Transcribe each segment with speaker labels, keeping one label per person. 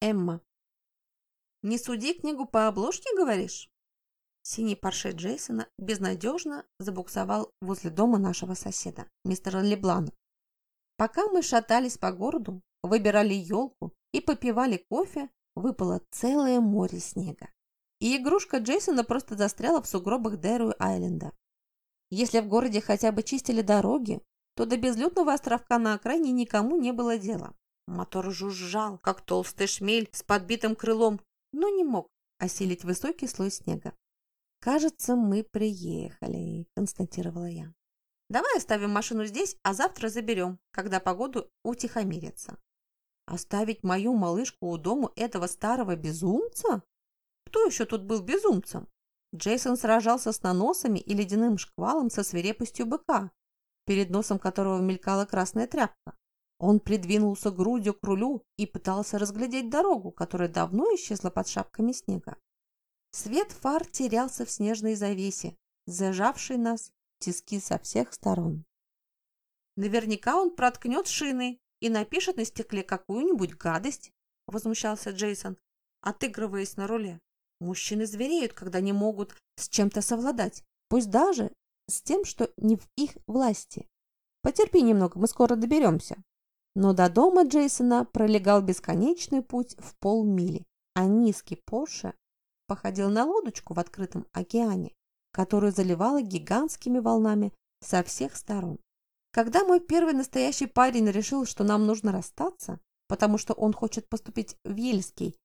Speaker 1: Эмма. «Не суди книгу по обложке, говоришь?» Синий паршет Джейсона безнадежно забуксовал возле дома нашего соседа, мистера Леблана. Пока мы шатались по городу, выбирали елку и попивали кофе, выпало целое море снега. И игрушка Джейсона просто застряла в сугробах Дэру-Айленда. Если в городе хотя бы чистили дороги, то до безлюдного островка на окраине никому не было дела. Мотор жужжал, как толстый шмель с подбитым крылом, но не мог осилить высокий слой снега. «Кажется, мы приехали», – констатировала я. «Давай оставим машину здесь, а завтра заберем, когда погода утихомирится». «Оставить мою малышку у дома этого старого безумца? Кто еще тут был безумцем?» Джейсон сражался с наносами и ледяным шквалом со свирепостью быка, перед носом которого мелькала красная тряпка. Он придвинулся грудью к рулю и пытался разглядеть дорогу, которая давно исчезла под шапками снега. Свет фар терялся в снежной завесе, зажавшей нас тиски со всех сторон. Наверняка он проткнет шины и напишет на стекле какую-нибудь гадость, возмущался Джейсон, отыгрываясь на руле. Мужчины звереют, когда не могут с чем-то совладать, пусть даже с тем, что не в их власти. Потерпи немного, мы скоро доберемся. Но до дома Джейсона пролегал бесконечный путь в полмили, а низкий Порше походил на лодочку в открытом океане, которую заливала гигантскими волнами со всех сторон. Когда мой первый настоящий парень решил, что нам нужно расстаться, потому что он хочет поступить в Ельский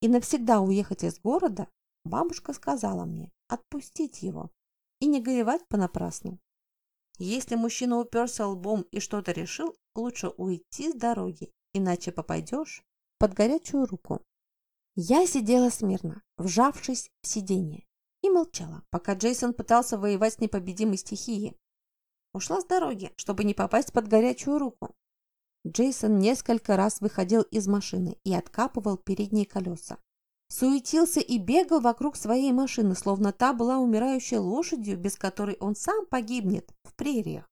Speaker 1: и навсегда уехать из города, бабушка сказала мне отпустить его и не горевать понапрасну. Если мужчина уперся лбом и что-то решил, лучше уйти с дороги, иначе попадешь под горячую руку. Я сидела смирно, вжавшись в сиденье, и молчала, пока Джейсон пытался воевать с непобедимой стихией. Ушла с дороги, чтобы не попасть под горячую руку. Джейсон несколько раз выходил из машины и откапывал передние колеса. Суетился и бегал вокруг своей машины, словно та была умирающей лошадью, без которой он сам погибнет в прериях.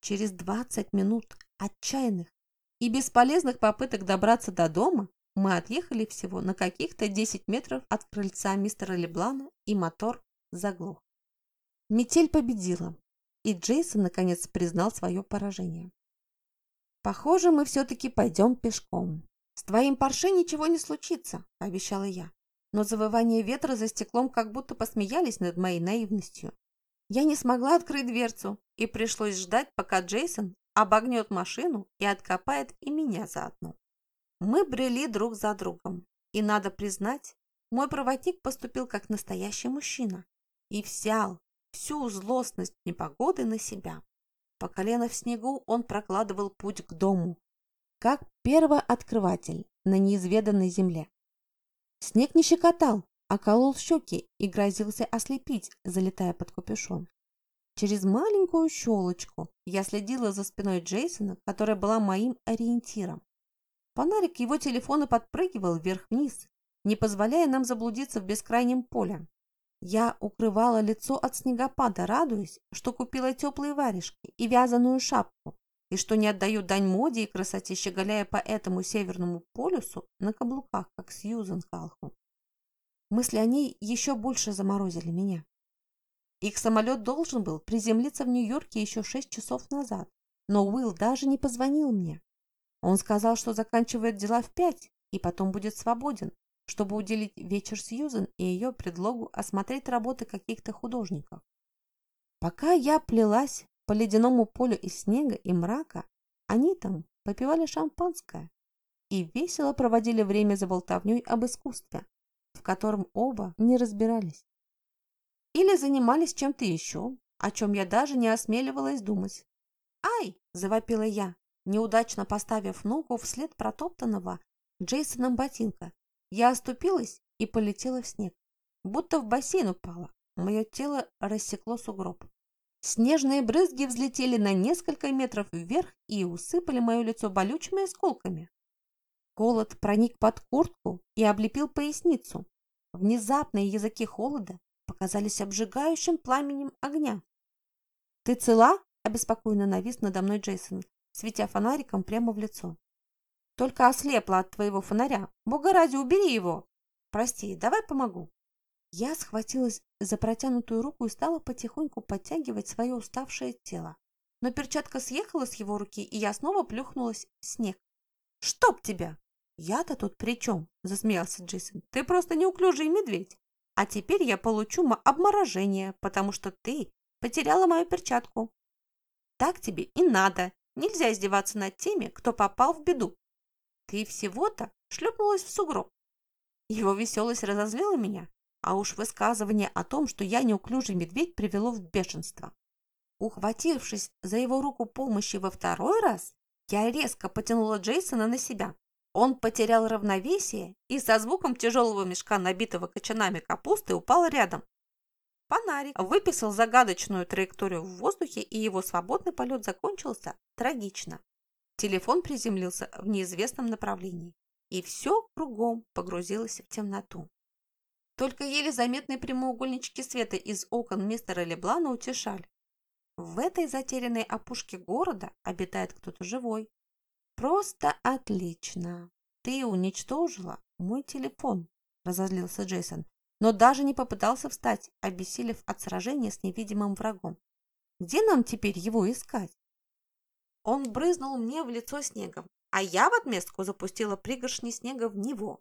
Speaker 1: Через 20 минут отчаянных и бесполезных попыток добраться до дома мы отъехали всего на каких-то 10 метров от крыльца мистера Леблана, и мотор заглох. Метель победила, и Джейсон наконец признал свое поражение. «Похоже, мы все-таки пойдем пешком. С твоим парше ничего не случится», – обещала я. Но завывание ветра за стеклом как будто посмеялись над моей наивностью. Я не смогла открыть дверцу, и пришлось ждать, пока Джейсон обогнет машину и откопает и меня заодно. Мы брели друг за другом, и, надо признать, мой проводник поступил как настоящий мужчина и взял всю злостность непогоды на себя. По колено в снегу он прокладывал путь к дому, как первооткрыватель на неизведанной земле. Снег не щекотал, а колол щеки и грозился ослепить, залетая под капюшон. Через маленькую щелочку я следила за спиной Джейсона, которая была моим ориентиром. Фонарик его телефона подпрыгивал вверх-вниз, не позволяя нам заблудиться в бескрайнем поле. Я укрывала лицо от снегопада, радуясь, что купила теплые варежки и вязаную шапку, и что не отдаю дань моде и красоте, щеголяя по этому северному полюсу на каблуках, как Сьюзен Калху. Мысли о ней еще больше заморозили меня. Их самолет должен был приземлиться в Нью-Йорке еще шесть часов назад, но Уилл даже не позвонил мне. Он сказал, что заканчивает дела в пять и потом будет свободен, чтобы уделить вечер Сьюзен и ее предлогу осмотреть работы каких-то художников. Пока я плелась по ледяному полю из снега и мрака, они там попивали шампанское и весело проводили время за болтовней об искусстве, в котором оба не разбирались. Или занимались чем-то еще, о чем я даже не осмеливалась думать. «Ай!» – завопила я, неудачно поставив ногу вслед протоптанного Джейсоном ботинка. Я оступилась и полетела в снег. Будто в бассейн упала. Мое тело рассекло сугроб. Снежные брызги взлетели на несколько метров вверх и усыпали мое лицо болючими осколками. Холод проник под куртку и облепил поясницу. Внезапные языки холода показались обжигающим пламенем огня. «Ты цела?» – обеспокоенно навис надо мной Джейсон, светя фонариком прямо в лицо. Только ослепла от твоего фонаря. Бога ради, убери его. Прости, давай помогу. Я схватилась за протянутую руку и стала потихоньку подтягивать свое уставшее тело. Но перчатка съехала с его руки, и я снова плюхнулась в снег. «Чтоб тебя!» «Я-то тут при чем?» – засмеялся Джейсон. «Ты просто неуклюжий медведь. А теперь я получу обморожение, потому что ты потеряла мою перчатку. Так тебе и надо. Нельзя издеваться над теми, кто попал в беду. Ты всего-то шлепнулась в сугроб. Его веселость разозлила меня, а уж высказывание о том, что я неуклюжий медведь, привело в бешенство. Ухватившись за его руку помощи во второй раз, я резко потянула Джейсона на себя. Он потерял равновесие и со звуком тяжелого мешка, набитого кочанами капусты, упал рядом. Фонарик выписал загадочную траекторию в воздухе, и его свободный полет закончился трагично. Телефон приземлился в неизвестном направлении, и все кругом погрузилось в темноту. Только еле заметные прямоугольнички света из окон мистера Леблана утешали. В этой затерянной опушке города обитает кто-то живой. Просто отлично. Ты уничтожила мой телефон, разозлился Джейсон, но даже не попытался встать, обессилев от сражения с невидимым врагом. Где нам теперь его искать? Он брызнул мне в лицо снегом, а я в отместку запустила пригоршни снега в него.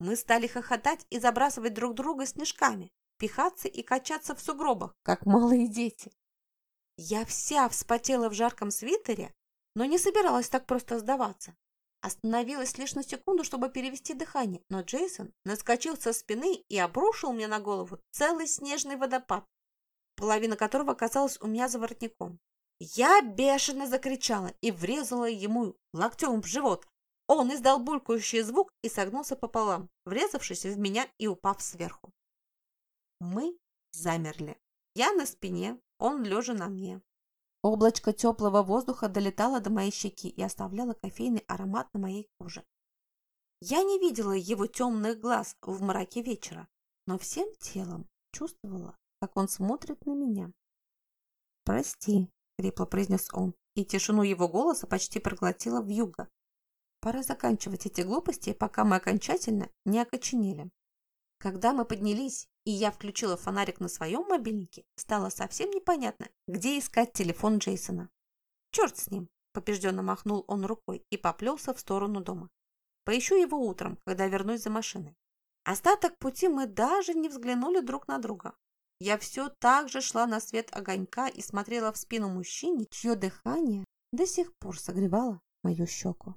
Speaker 1: Мы стали хохотать и забрасывать друг друга снежками, пихаться и качаться в сугробах, как малые дети. Я вся вспотела в жарком свитере, но не собиралась так просто сдаваться. Остановилась лишь на секунду, чтобы перевести дыхание, но Джейсон наскочил со спины и обрушил мне на голову целый снежный водопад, половина которого оказалась у меня за воротником. Я бешено закричала и врезала ему локтем в живот. Он издал булькающий звук и согнулся пополам, врезавшись в меня и упав сверху. Мы замерли. Я на спине, он лежа на мне. Облачко теплого воздуха долетало до моей щеки и оставляло кофейный аромат на моей коже. Я не видела его темных глаз в мраке вечера, но всем телом чувствовала, как он смотрит на меня. «Прости», — хрипло произнес он, и тишину его голоса почти проглотила вьюга. «Пора заканчивать эти глупости, пока мы окончательно не окоченели». Когда мы поднялись, и я включила фонарик на своем мобильнике, стало совсем непонятно, где искать телефон Джейсона. «Черт с ним!» – побежденно махнул он рукой и поплелся в сторону дома. «Поищу его утром, когда вернусь за машиной». Остаток пути мы даже не взглянули друг на друга. Я все так же шла на свет огонька и смотрела в спину мужчине, чье дыхание до сих пор согревало мою щеку.